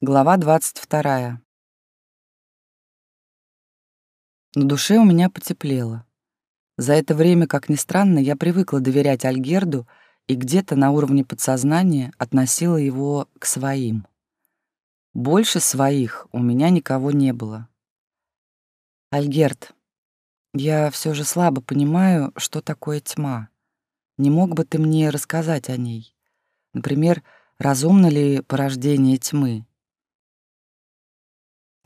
Глава 22. На душе у меня потеплело. За это время, как ни странно, я привыкла доверять Альгерду и где-то на уровне подсознания относила его к своим. Больше своих у меня никого не было. Альгерд, я все же слабо понимаю, что такое тьма. Не мог бы ты мне рассказать о ней? Например, разумно ли порождение тьмы?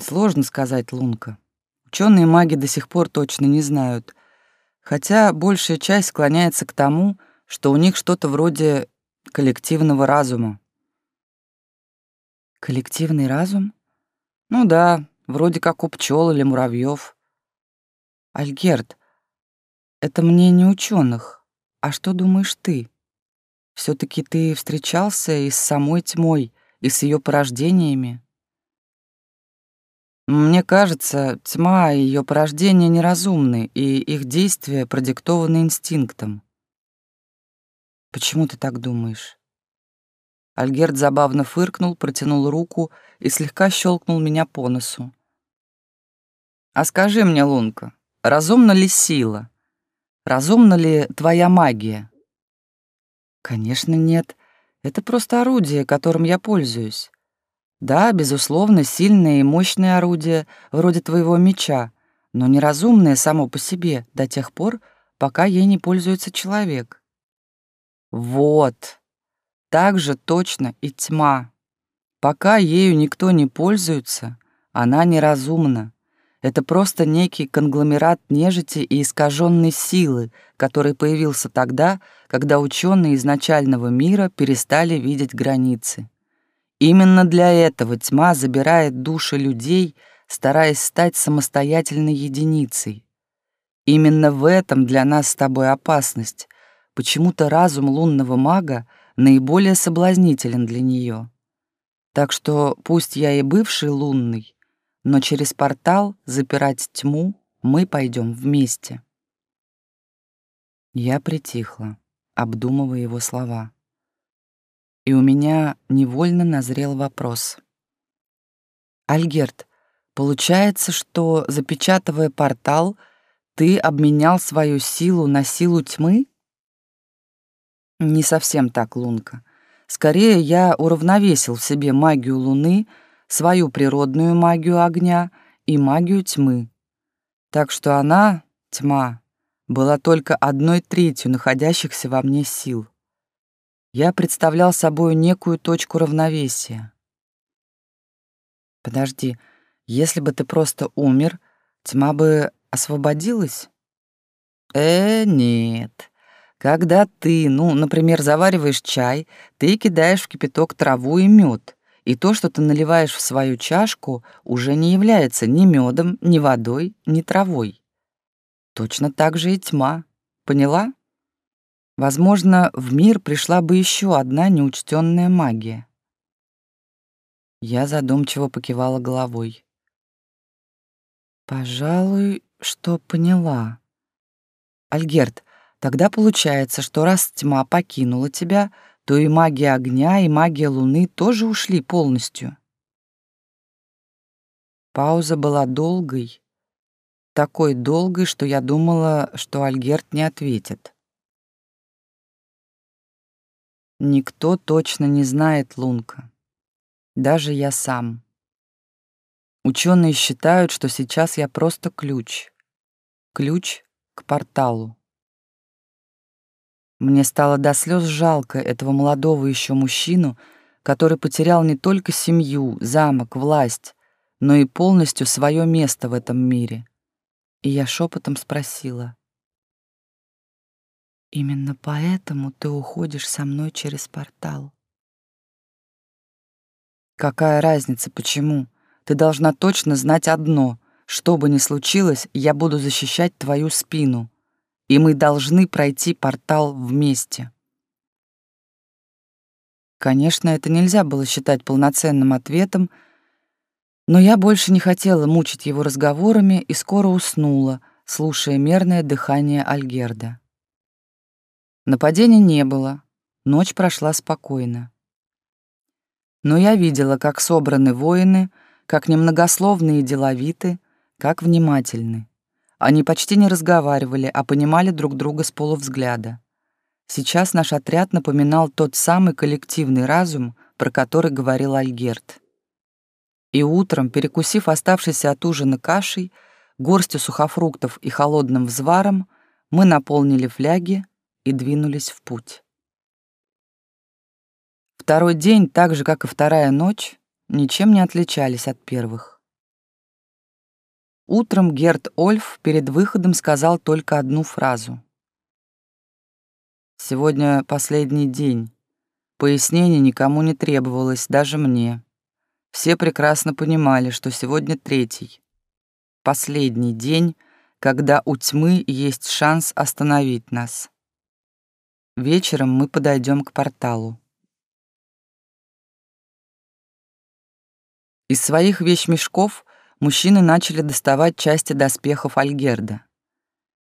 Сложно сказать, Лунка. Ученые маги до сих пор точно не знают, хотя большая часть склоняется к тому, что у них что-то вроде коллективного разума. Коллективный разум? Ну да, вроде как у пчел или муравьев. Альгерт, это мнение ученых. А что думаешь ты? все таки ты встречался и с самой тьмой, и с ее порождениями? Мне кажется, тьма и ее порождение неразумны, и их действия продиктованы инстинктом. Почему ты так думаешь? Альгерт забавно фыркнул, протянул руку и слегка щелкнул меня по носу. А скажи мне, Лунка, разумна ли сила? Разумна ли твоя магия? Конечно, нет. Это просто орудие, которым я пользуюсь. Да, безусловно, сильное и мощное орудие, вроде твоего меча, но неразумное само по себе до тех пор, пока ей не пользуется человек. Вот. Так же точно и тьма. Пока ею никто не пользуется, она неразумна. Это просто некий конгломерат нежити и искаженной силы, который появился тогда, когда ученые изначального мира перестали видеть границы. Именно для этого тьма забирает души людей, стараясь стать самостоятельной единицей. Именно в этом для нас с тобой опасность. Почему-то разум лунного мага наиболее соблазнителен для нее. Так что пусть я и бывший лунный, но через портал запирать тьму мы пойдем вместе. Я притихла, обдумывая его слова и у меня невольно назрел вопрос. «Альгерт, получается, что, запечатывая портал, ты обменял свою силу на силу тьмы?» «Не совсем так, Лунка. Скорее, я уравновесил в себе магию Луны, свою природную магию огня и магию тьмы. Так что она, тьма, была только одной третью находящихся во мне сил я представлял собой некую точку равновесия. Подожди, если бы ты просто умер, тьма бы освободилась? Э, нет. Когда ты, ну, например, завариваешь чай, ты кидаешь в кипяток траву и мед, и то, что ты наливаешь в свою чашку, уже не является ни медом, ни водой, ни травой. Точно так же и тьма. Поняла? Возможно, в мир пришла бы еще одна неучтенная магия. Я задумчиво покивала головой. Пожалуй, что поняла. Альгерт, тогда получается, что раз тьма покинула тебя, то и магия огня, и магия луны тоже ушли полностью. Пауза была долгой, такой долгой, что я думала, что Альгерт не ответит. Никто точно не знает Лунка. Даже я сам. Ученые считают, что сейчас я просто ключ. Ключ к порталу. Мне стало до слез жалко этого молодого еще мужчину, который потерял не только семью, замок, власть, но и полностью свое место в этом мире. И я шепотом спросила — Именно поэтому ты уходишь со мной через портал. Какая разница, почему? Ты должна точно знать одно. Что бы ни случилось, я буду защищать твою спину. И мы должны пройти портал вместе. Конечно, это нельзя было считать полноценным ответом, но я больше не хотела мучить его разговорами и скоро уснула, слушая мерное дыхание Альгерда. Нападения не было. Ночь прошла спокойно. Но я видела, как собраны воины, как немногословны и деловиты, как внимательны. Они почти не разговаривали, а понимали друг друга с полувзгляда. Сейчас наш отряд напоминал тот самый коллективный разум, про который говорил Альгерт. И утром, перекусив оставшейся от ужина кашей, горстью сухофруктов и холодным взваром, мы наполнили фляги и двинулись в путь. Второй день, так же, как и вторая ночь, ничем не отличались от первых. Утром Герт Ольф перед выходом сказал только одну фразу. «Сегодня последний день. Пояснений никому не требовалось, даже мне. Все прекрасно понимали, что сегодня третий. Последний день, когда у тьмы есть шанс остановить нас. Вечером мы подойдем к порталу. Из своих вещмешков мужчины начали доставать части доспехов Альгерда.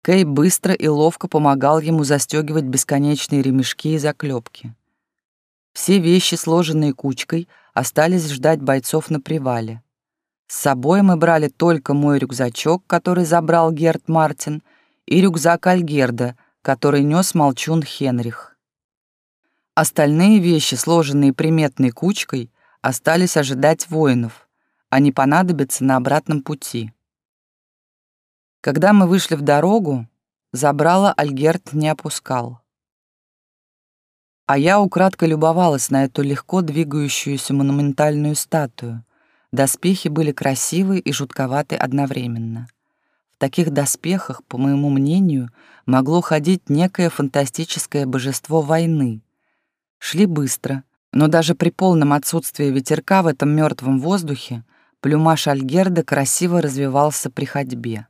Кей быстро и ловко помогал ему застегивать бесконечные ремешки и заклепки. Все вещи, сложенные кучкой, остались ждать бойцов на привале. С собой мы брали только мой рюкзачок, который забрал Герд Мартин, и рюкзак Альгерда, который нес молчун Хенрих. Остальные вещи, сложенные приметной кучкой, остались ожидать воинов. Они понадобятся на обратном пути. Когда мы вышли в дорогу, забрала Альгерт не опускал. А я украдко любовалась на эту легко двигающуюся монументальную статую. Доспехи были красивы и жутковаты одновременно. В таких доспехах, по моему мнению, могло ходить некое фантастическое божество войны. Шли быстро — но даже при полном отсутствии ветерка в этом мертвом воздухе плюмаж Альгерда красиво развивался при ходьбе.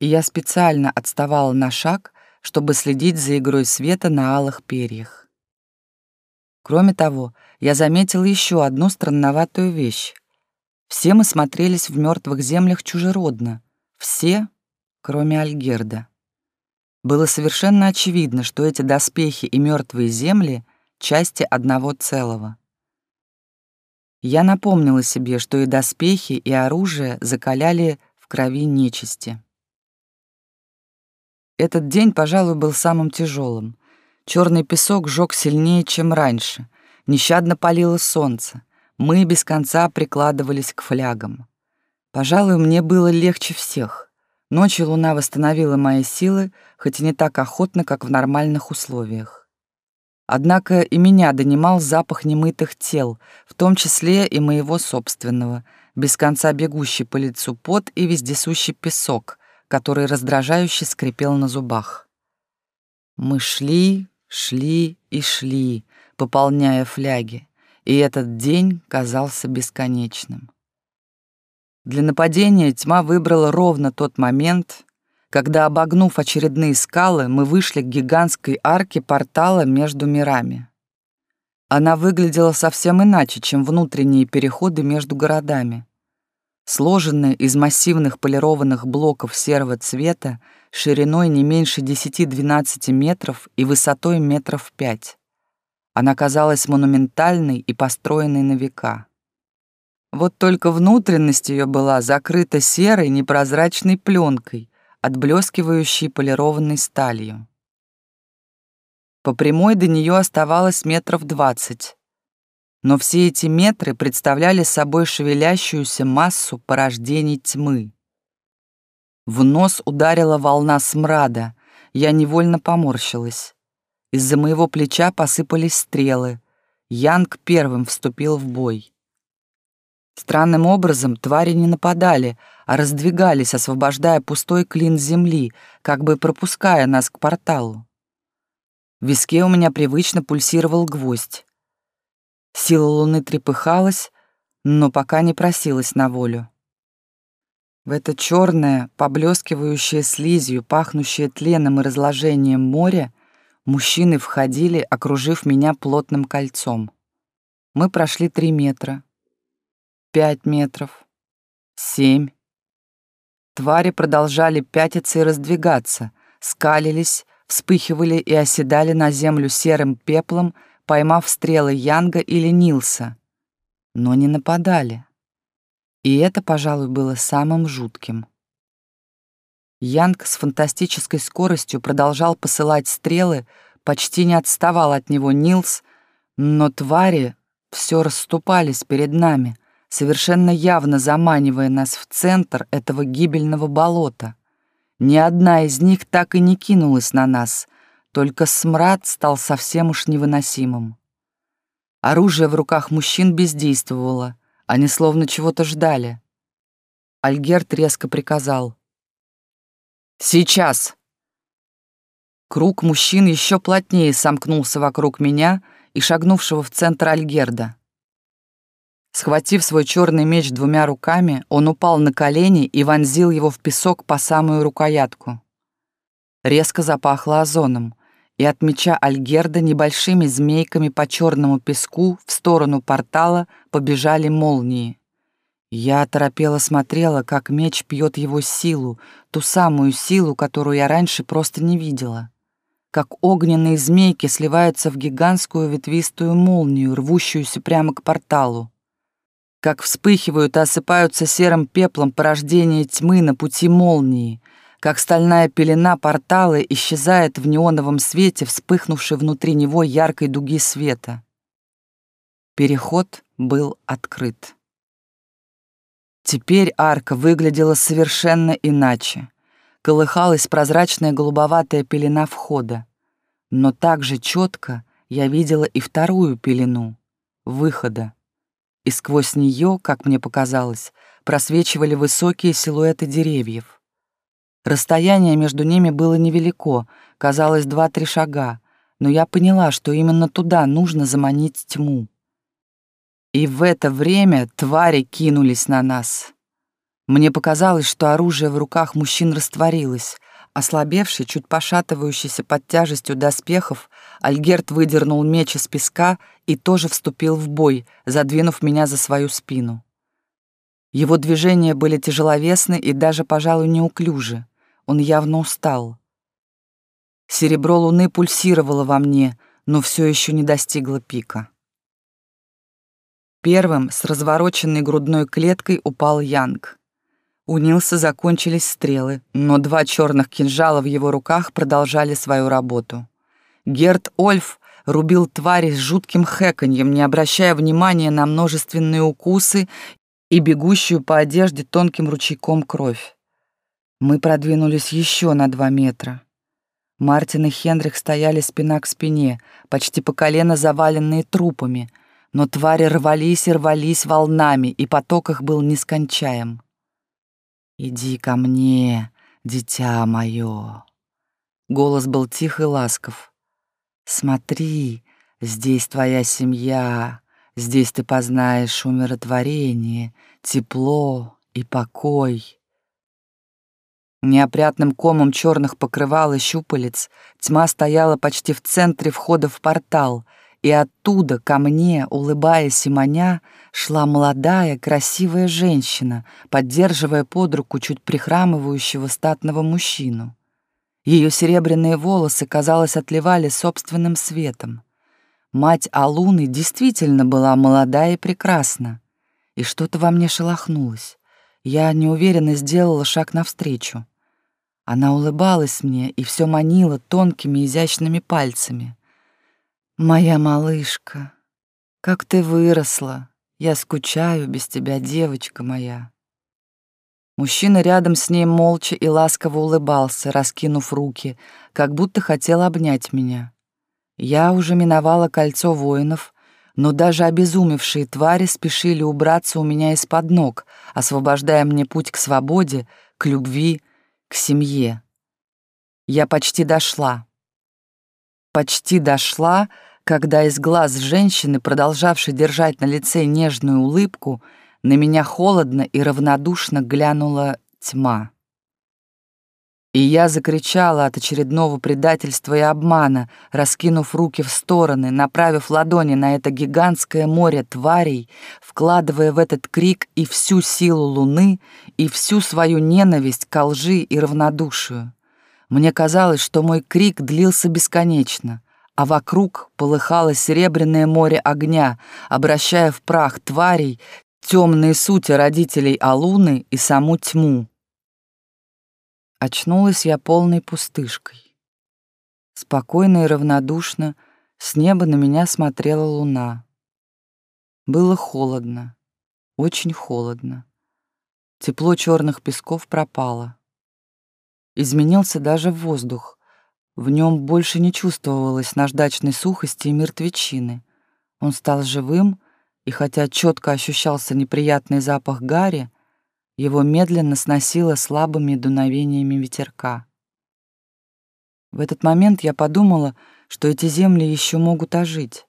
И я специально отставала на шаг, чтобы следить за игрой света на алых перьях. Кроме того, я заметила еще одну странноватую вещь. Все мы смотрелись в мертвых землях чужеродно. Все, кроме Альгерда. Было совершенно очевидно, что эти доспехи и мертвые земли части одного целого. Я напомнила себе, что и доспехи, и оружие закаляли в крови нечисти. Этот день, пожалуй, был самым тяжелым. Черный песок жёг сильнее, чем раньше. Нещадно палило солнце. Мы без конца прикладывались к флягам. Пожалуй, мне было легче всех. Ночью луна восстановила мои силы, хоть и не так охотно, как в нормальных условиях. Однако и меня донимал запах немытых тел, в том числе и моего собственного, без конца бегущий по лицу пот и вездесущий песок, который раздражающе скрипел на зубах. Мы шли, шли и шли, пополняя фляги, и этот день казался бесконечным. Для нападения тьма выбрала ровно тот момент, когда, обогнув очередные скалы, мы вышли к гигантской арке портала между мирами. Она выглядела совсем иначе, чем внутренние переходы между городами. Сложенная из массивных полированных блоков серого цвета, шириной не меньше 10-12 метров и высотой метров 5. Она казалась монументальной и построенной на века. Вот только внутренность ее была закрыта серой непрозрачной пленкой, отблескивающей полированной сталью. По прямой до нее оставалось метров двадцать, но все эти метры представляли собой шевелящуюся массу порождений тьмы. В нос ударила волна смрада, я невольно поморщилась. Из-за моего плеча посыпались стрелы. Янг первым вступил в бой. Странным образом твари не нападали, а раздвигались, освобождая пустой клин земли, как бы пропуская нас к порталу. В виске у меня привычно пульсировал гвоздь. Сила луны трепыхалась, но пока не просилась на волю. В это черное, поблескивающее слизью, пахнущее тленом и разложением море, мужчины входили, окружив меня плотным кольцом. Мы прошли три метра, пять метров, семь. Твари продолжали пятиться и раздвигаться, скалились, вспыхивали и оседали на землю серым пеплом, поймав стрелы Янга или Нилса, но не нападали. И это, пожалуй, было самым жутким. Янг с фантастической скоростью продолжал посылать стрелы, почти не отставал от него Нилс, но твари все расступались перед нами, совершенно явно заманивая нас в центр этого гибельного болота. Ни одна из них так и не кинулась на нас, только смрад стал совсем уж невыносимым. Оружие в руках мужчин бездействовало, они словно чего-то ждали. Альгерт резко приказал. «Сейчас!» Круг мужчин еще плотнее сомкнулся вокруг меня и шагнувшего в центр Альгерда. Схватив свой черный меч двумя руками, он упал на колени и вонзил его в песок по самую рукоятку. Резко запахло озоном, и от меча Альгерда небольшими змейками по черному песку в сторону портала побежали молнии. Я торопело смотрела, как меч пьет его силу, ту самую силу, которую я раньше просто не видела. Как огненные змейки сливаются в гигантскую ветвистую молнию, рвущуюся прямо к порталу. Как вспыхивают и осыпаются серым пеплом порождения тьмы на пути молнии. Как стальная пелена портала исчезает в неоновом свете, вспыхнувшей внутри него яркой дуги света. Переход был открыт. Теперь арка выглядела совершенно иначе. Колыхалась прозрачная голубоватая пелена входа. Но также четко я видела и вторую пелену — выхода. И сквозь нее, как мне показалось, просвечивали высокие силуэты деревьев. Расстояние между ними было невелико, казалось два-три шага, но я поняла, что именно туда нужно заманить тьму. И в это время твари кинулись на нас. Мне показалось, что оружие в руках мужчин растворилось. Ослабевший, чуть пошатывающийся под тяжестью доспехов, Альгерт выдернул меч из песка и тоже вступил в бой, задвинув меня за свою спину. Его движения были тяжеловесны и даже, пожалуй, неуклюжи. Он явно устал. Серебро луны пульсировало во мне, но все еще не достигло пика. Первым с развороченной грудной клеткой упал Янг. У Нилса закончились стрелы, но два черных кинжала в его руках продолжали свою работу. Герт Ольф рубил твари с жутким хэканьем, не обращая внимания на множественные укусы и бегущую по одежде тонким ручейком кровь. Мы продвинулись еще на два метра. Мартин и Хенрих стояли спина к спине, почти по колено заваленные трупами — но твари рвались и рвались волнами, и поток их был нескончаем. «Иди ко мне, дитя мое!» Голос был тих и ласков. «Смотри, здесь твоя семья, здесь ты познаешь умиротворение, тепло и покой». Неопрятным комом черных покрывал и щупалец тьма стояла почти в центре входа в портал — и оттуда ко мне, улыбаясь и маня, шла молодая, красивая женщина, поддерживая под руку чуть прихрамывающего статного мужчину. Ее серебряные волосы, казалось, отливали собственным светом. Мать Алуны действительно была молода и прекрасна. И что-то во мне шелохнулось. Я неуверенно сделала шаг навстречу. Она улыбалась мне и все манила тонкими изящными пальцами. Моя малышка, как ты выросла. Я скучаю без тебя, девочка моя. Мужчина рядом с ней молча и ласково улыбался, раскинув руки, как будто хотел обнять меня. Я уже миновала кольцо воинов, но даже обезумевшие твари спешили убраться у меня из-под ног, освобождая мне путь к свободе, к любви, к семье. Я почти дошла. Почти дошла, когда из глаз женщины, продолжавшей держать на лице нежную улыбку, на меня холодно и равнодушно глянула тьма. И я закричала от очередного предательства и обмана, раскинув руки в стороны, направив ладони на это гигантское море тварей, вкладывая в этот крик и всю силу луны, и всю свою ненависть к лжи и равнодушию. Мне казалось, что мой крик длился бесконечно — а вокруг полыхало серебряное море огня, обращая в прах тварей, темные сути родителей Алуны и саму тьму. Очнулась я полной пустышкой. Спокойно и равнодушно с неба на меня смотрела луна. Было холодно, очень холодно. Тепло черных песков пропало. Изменился даже воздух. В нем больше не чувствовалось наждачной сухости и мертвечины. Он стал живым, и хотя четко ощущался неприятный запах гари, его медленно сносило слабыми дуновениями ветерка. В этот момент я подумала, что эти земли еще могут ожить.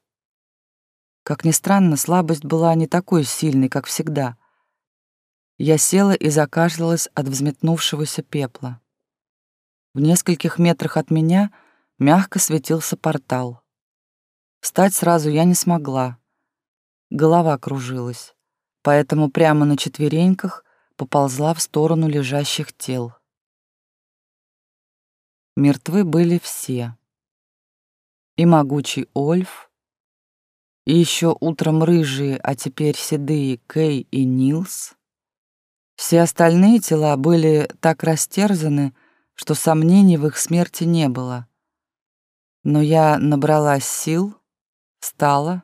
Как ни странно, слабость была не такой сильной, как всегда. Я села и закашлялась от взметнувшегося пепла. В нескольких метрах от меня мягко светился портал. Встать сразу я не смогла. Голова кружилась, поэтому прямо на четвереньках поползла в сторону лежащих тел. Мертвы были все. И могучий Ольф, и еще утром рыжие, а теперь седые Кей и Нилс. Все остальные тела были так растерзаны, что сомнений в их смерти не было. Но я набралась сил, встала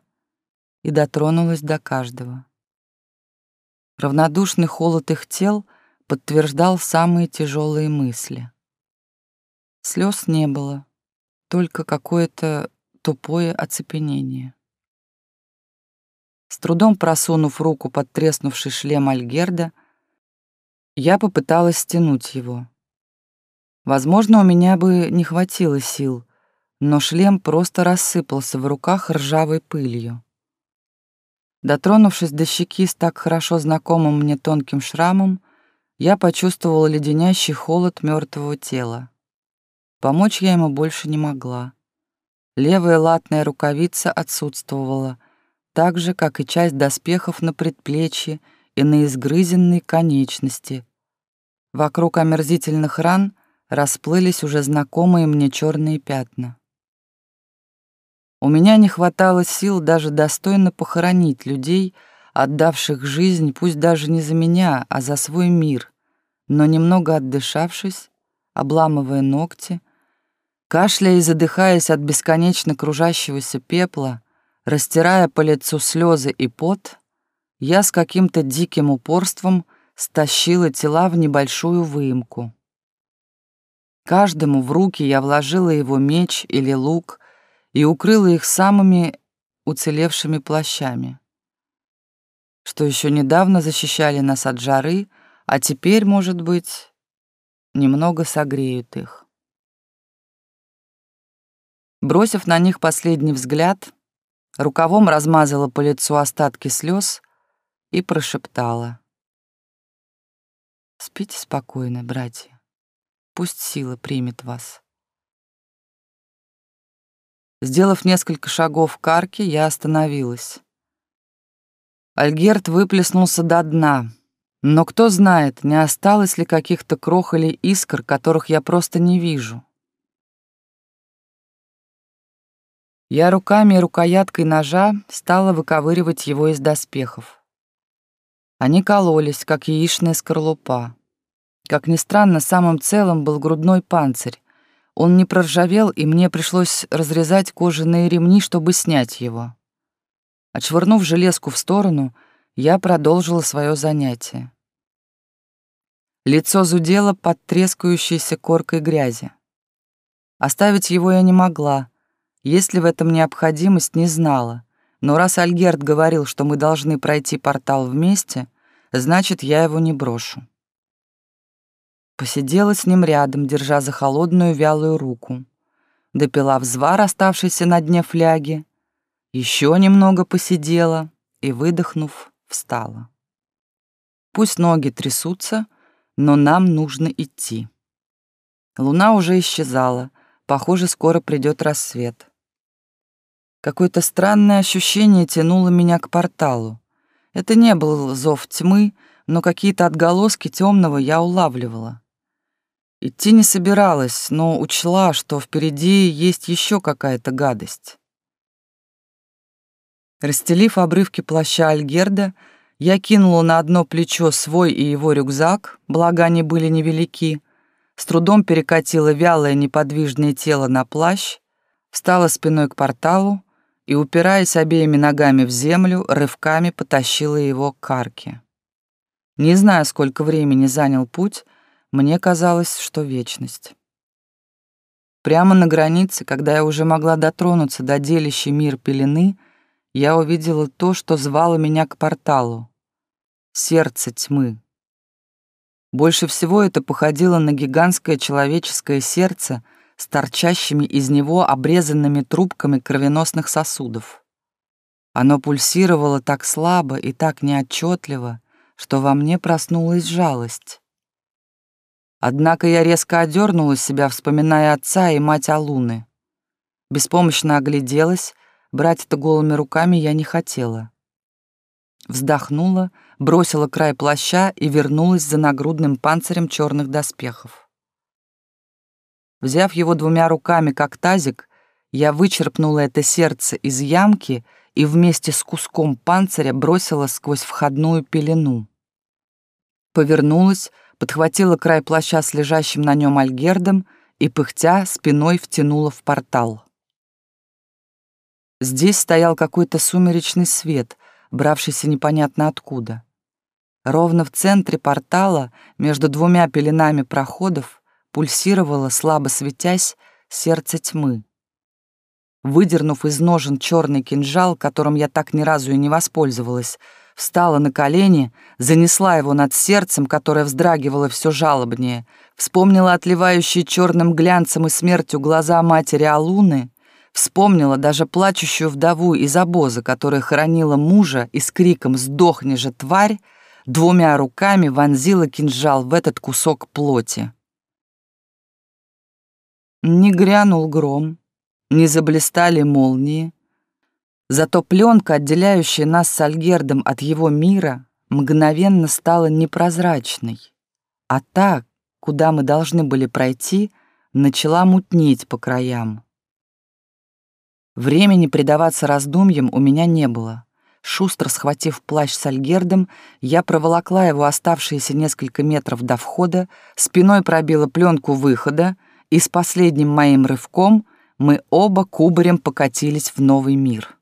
и дотронулась до каждого. Равнодушный холод их тел подтверждал самые тяжелые мысли. Слез не было, только какое-то тупое оцепенение. С трудом просунув руку под треснувший шлем Альгерда, я попыталась стянуть его. Возможно, у меня бы не хватило сил, но шлем просто рассыпался в руках ржавой пылью. Дотронувшись до щеки с так хорошо знакомым мне тонким шрамом, я почувствовала леденящий холод мертвого тела. Помочь я ему больше не могла. Левая латная рукавица отсутствовала, так же, как и часть доспехов на предплечье и на изгрызенной конечности. Вокруг омерзительных ран — расплылись уже знакомые мне черные пятна. У меня не хватало сил даже достойно похоронить людей, отдавших жизнь, пусть даже не за меня, а за свой мир, но немного отдышавшись, обламывая ногти, кашляя и задыхаясь от бесконечно кружащегося пепла, растирая по лицу слезы и пот, я с каким-то диким упорством стащила тела в небольшую выемку. Каждому в руки я вложила его меч или лук и укрыла их самыми уцелевшими плащами, что еще недавно защищали нас от жары, а теперь, может быть, немного согреют их. Бросив на них последний взгляд, рукавом размазала по лицу остатки слез и прошептала. «Спите спокойно, братья. Пусть сила примет вас. Сделав несколько шагов к арке, я остановилась. Альгерт выплеснулся до дна, но кто знает, не осталось ли каких-то крох или искр, которых я просто не вижу. Я руками и рукояткой ножа стала выковыривать его из доспехов. Они кололись, как яичная скорлупа. Как ни странно, самым целым был грудной панцирь. Он не проржавел, и мне пришлось разрезать кожаные ремни, чтобы снять его. Отшвырнув железку в сторону, я продолжила свое занятие. Лицо зудело под трескающейся коркой грязи. Оставить его я не могла, если в этом необходимость не знала. Но раз Альгерт говорил, что мы должны пройти портал вместе, значит, я его не брошу. Посидела с ним рядом, держа за холодную вялую руку. Допила взвар, оставшийся на дне фляги. Еще немного посидела и, выдохнув, встала. Пусть ноги трясутся, но нам нужно идти. Луна уже исчезала, похоже, скоро придет рассвет. Какое-то странное ощущение тянуло меня к порталу. Это не был зов тьмы, но какие-то отголоски темного я улавливала. Идти не собиралась, но учла, что впереди есть еще какая-то гадость. Расстелив обрывки плаща Альгерда, я кинула на одно плечо свой и его рюкзак, благо они были невелики, с трудом перекатила вялое неподвижное тело на плащ, встала спиной к порталу и, упираясь обеими ногами в землю, рывками потащила его к арке. Не знаю, сколько времени занял путь, мне казалось, что вечность. Прямо на границе, когда я уже могла дотронуться до делящей мир пелены, я увидела то, что звало меня к порталу. Сердце тьмы. Больше всего это походило на гигантское человеческое сердце с торчащими из него обрезанными трубками кровеносных сосудов. Оно пульсировало так слабо и так неотчетливо, что во мне проснулась жалость. Однако я резко одернула себя, вспоминая отца и мать Алуны. Беспомощно огляделась, брать это голыми руками я не хотела. Вздохнула, бросила край плаща и вернулась за нагрудным панцирем черных доспехов. Взяв его двумя руками, как тазик, я вычерпнула это сердце из ямки и вместе с куском панциря бросила сквозь входную пелену. Повернулась, подхватила край плаща с лежащим на нем альгердом и, пыхтя, спиной втянула в портал. Здесь стоял какой-то сумеречный свет, бравшийся непонятно откуда. Ровно в центре портала, между двумя пеленами проходов, пульсировало, слабо светясь, сердце тьмы. Выдернув из ножен черный кинжал, которым я так ни разу и не воспользовалась, встала на колени, занесла его над сердцем, которое вздрагивало все жалобнее, вспомнила отливающие черным глянцем и смертью глаза матери Алуны, вспомнила даже плачущую вдову из обоза, которая хоронила мужа и с криком «Сдохни же, тварь!» двумя руками вонзила кинжал в этот кусок плоти. Не грянул гром, не заблистали молнии, Зато пленка, отделяющая нас с Альгердом от его мира, мгновенно стала непрозрачной, а та, куда мы должны были пройти, начала мутнеть по краям. Времени предаваться раздумьям у меня не было. Шустро схватив плащ с Альгердом, я проволокла его оставшиеся несколько метров до входа, спиной пробила пленку выхода, и с последним моим рывком мы оба кубарем покатились в новый мир.